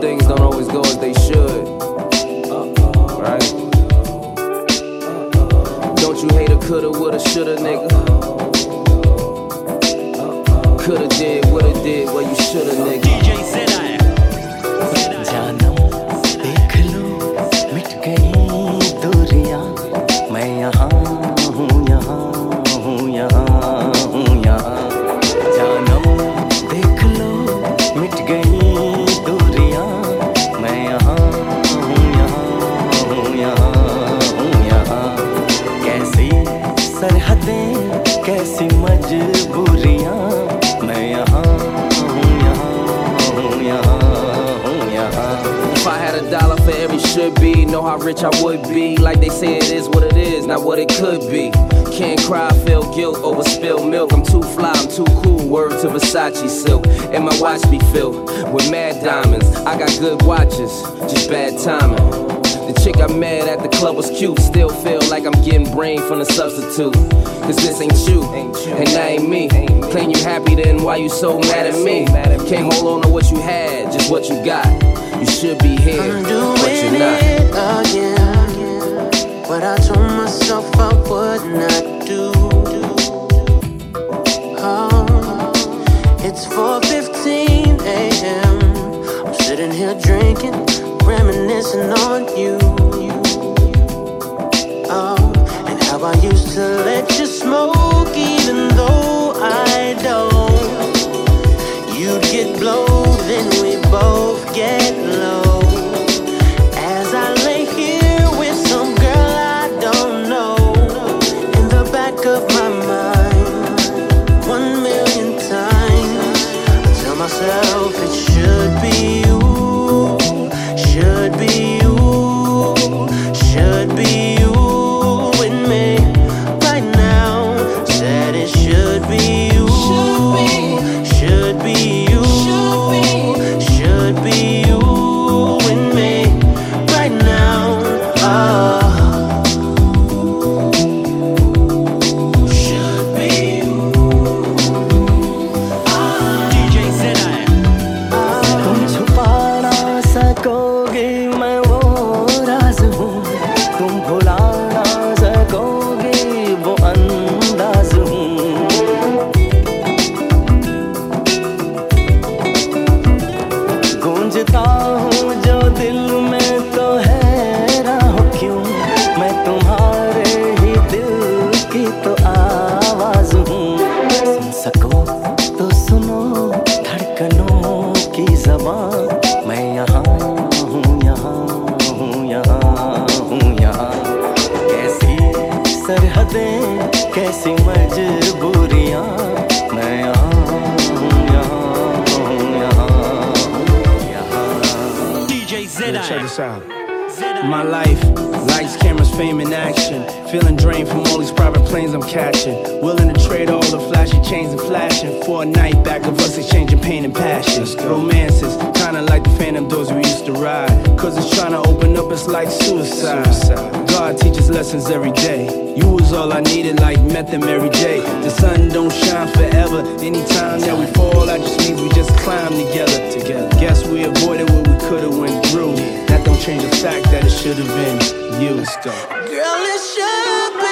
things don't always go as they should. Right? Don't you hate a coulda, woulda, shoulda, nigga? How rich I would be. Like they say, it is what it is, not what it could be. Can't cry, feel guilt over spilled milk. I'm too fly, I'm too cool. Word to Versace silk. And my watch be filled with mad diamonds. I got good watches, just bad timing. The chick I met at the club was cute. Still feel like I'm getting brain from the substitute. Cause this ain't you, and that ain't me. Claim you happy, then why you so mad at me? Can't hold on to what you had, just what you got. You should be here, but you're not. What I told myself I would not do. Oh, it's 4:15 a.m. I'm sitting here drinking, reminiscing on you. Myself it should Golan. सरहदें कैसी मजबूरियाँ मैं यहाँ हूँ यहाँ हूँ यहाँ हूँ यहाँ DJ Check Zedai. this out. My life, lights, cameras, fame, and action. Feeling drained from all these private planes I'm catching. Willing to trade all the flashy chains and flashing for a night back of us exchanging pain and passion. Romances, kinda like the phantom doors we used to ride. Cause it's trying to open up, it's like suicide. God teaches lessons every day. You was all I needed, like Meth and Mary J. The sun don't shine forever. Anytime that we fall, that just means we just climb together. Together. Guess we avoided what we could've went through. That don't change the fact that it should've been you. Girl, it should